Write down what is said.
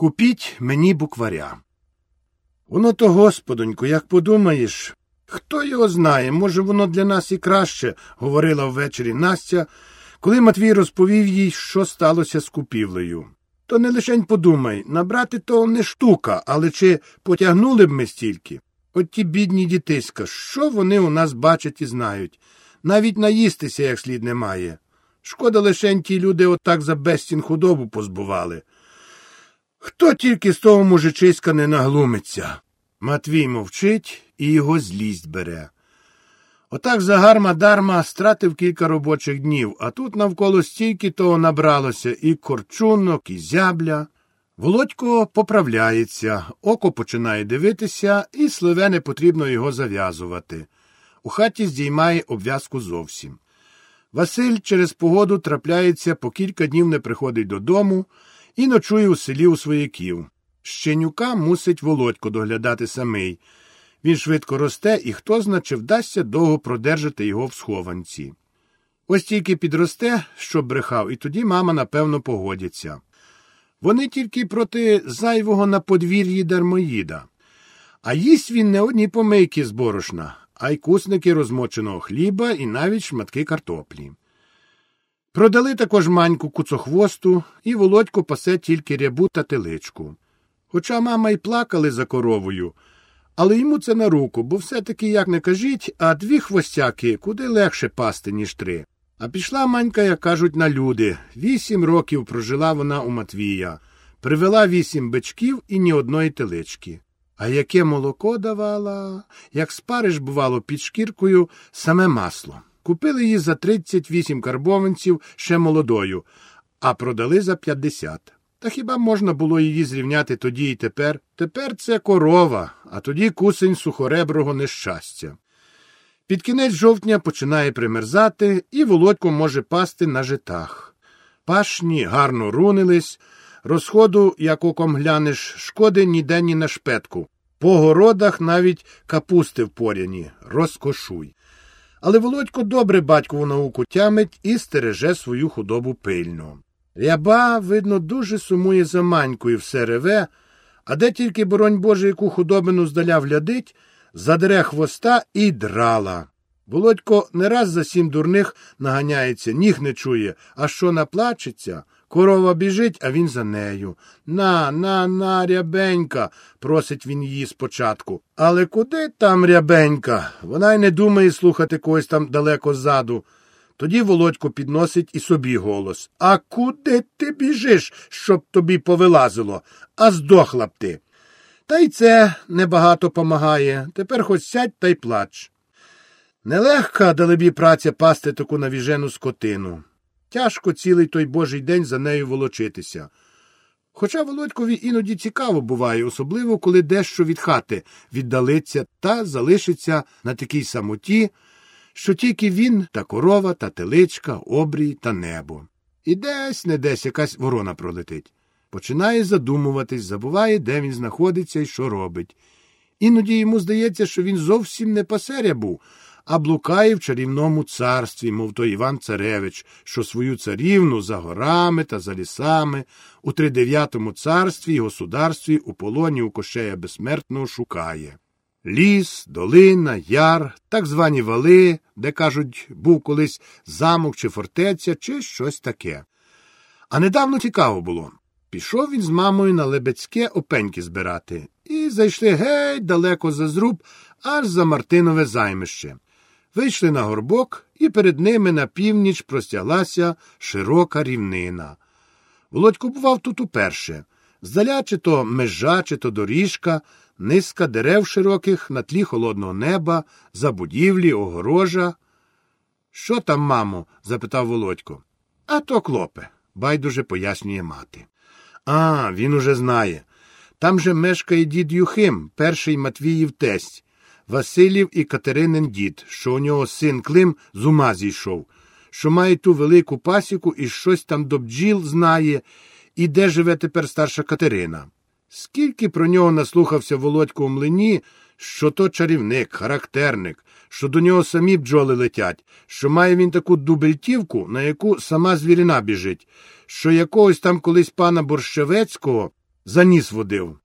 Купіть мені букваря. Воно то, господонько, як подумаєш, хто його знає, може, воно для нас і краще, говорила ввечері Настя, коли Матвій розповів їй, що сталося з купівлею. То не лишень подумай, набрати то не штука, але чи потягнули б ми стільки? От ті бідні дітиська, що вони у нас бачать і знають? Навіть наїстися як слід немає. Шкода лишень ті люди отак за безцін худобу позбували. Хто тільки з того мужичиська не наглумиться? Матвій мовчить і його злість бере. Отак загарма дарма стратив кілька робочих днів, а тут навколо стільки того набралося і корчунок, і зябля. Володько поправляється, око починає дивитися, і сливе не потрібно його зав'язувати. У хаті здіймає обв'язку зовсім. Василь через погоду трапляється, по кілька днів не приходить додому і ночує у селі у свояків. Щенюка мусить володько доглядати самий. Він швидко росте, і хто зна, чи вдасться довго продержати його в схованці. Ось тільки підросте, щоб брехав, і тоді мама, напевно, погодиться. Вони тільки проти зайвого на подвір'ї дармоїда. А їсть він не одні помийки з борошна, а й кусники розмоченого хліба і навіть шматки картоплі. Продали також маньку куцохвосту, і володько пасе тільки рябу та теличку. Хоча мама й плакали за коровою, але йому це на руку, бо все-таки, як не кажіть, а дві хвостяки куди легше пасти, ніж три. А пішла манька, як кажуть, на люди. Вісім років прожила вона у Матвія, привела вісім бичків і ні одної телички. А яке молоко давала, як спариш, бувало, під шкіркою саме масло. Купили її за 38 карбованців ще молодою, а продали за 50. Та хіба можна було її зрівняти тоді і тепер? Тепер це корова, а тоді кусень сухореброго нещастя. Під кінець жовтня починає примерзати, і володько може пасти на житах. Пашні гарно рунились, розходу, як оком глянеш, шкоди ніде ні на шпетку. По городах навіть капусти в поряні, розкошуй. Але володько добре батькову науку тямить і стереже свою худобу пильно. Ряба, видно, дуже сумує за манькою все реве, а де тільки, боронь Боже, яку худобину здаля влядить, задере хвоста і драла. Володько не раз за сім дурних наганяється, ніг не чує, а що наплачеться. Корова біжить, а він за нею. На, на, на, рябенька, просить він її спочатку. Але куди там рябенька? Вона й не думає слухати когось там далеко ззаду. Тоді Володько підносить і собі голос. А куди ти біжиш, щоб тобі повилазило, а здохла б ти? Та й це небагато помагає. Тепер хоч сядь та й плач. Нелегка далебі праця пасти таку навіжену скотину. Тяжко цілий той божий день за нею волочитися. Хоча Володькові іноді цікаво буває, особливо коли дещо від хати віддалиться та залишиться на такій самоті, що тільки він та корова, та теличка, обрій та небо. І десь не десь якась ворона пролетить. Починає задумуватись, забуває, де він знаходиться і що робить. Іноді йому здається, що він зовсім не пасеря був, а блукає в чарівному царстві, мов той Іван Царевич, що свою царівну за горами та за лісами у тридев'ятому царстві й государстві у полоні у кошея безсмертного шукає. Ліс, долина, яр, так звані вали, де, кажуть, був колись замок чи фортеця, чи щось таке. А недавно цікаво було. Пішов він з мамою на Лебецьке опеньки збирати, і зайшли геть далеко за зруб, аж за Мартинове займище. Вийшли на горбок, і перед ними на північ простяглася широка рівнина. Володько бував тут уперше. Здаля чи то межа, чи то доріжка, низка дерев широких на тлі холодного неба, забудівлі, огорожа. Що там, мамо? запитав Володько. А то клопе, байдуже пояснює мати. А, він уже знає. Там же мешкає дід Юхим, перший Матвіїв тесть, Василів і Катеринин дід, що у нього син Клим з ума зійшов, що має ту велику пасіку і щось там до бджіл знає, і де живе тепер старша Катерина. Скільки про нього наслухався Володько у млині, що то чарівник, характерник, що до нього самі бджоли летять, що має він таку дубельтівку, на яку сама звірина біжить, що якогось там колись пана Борщевецького за ніс водив.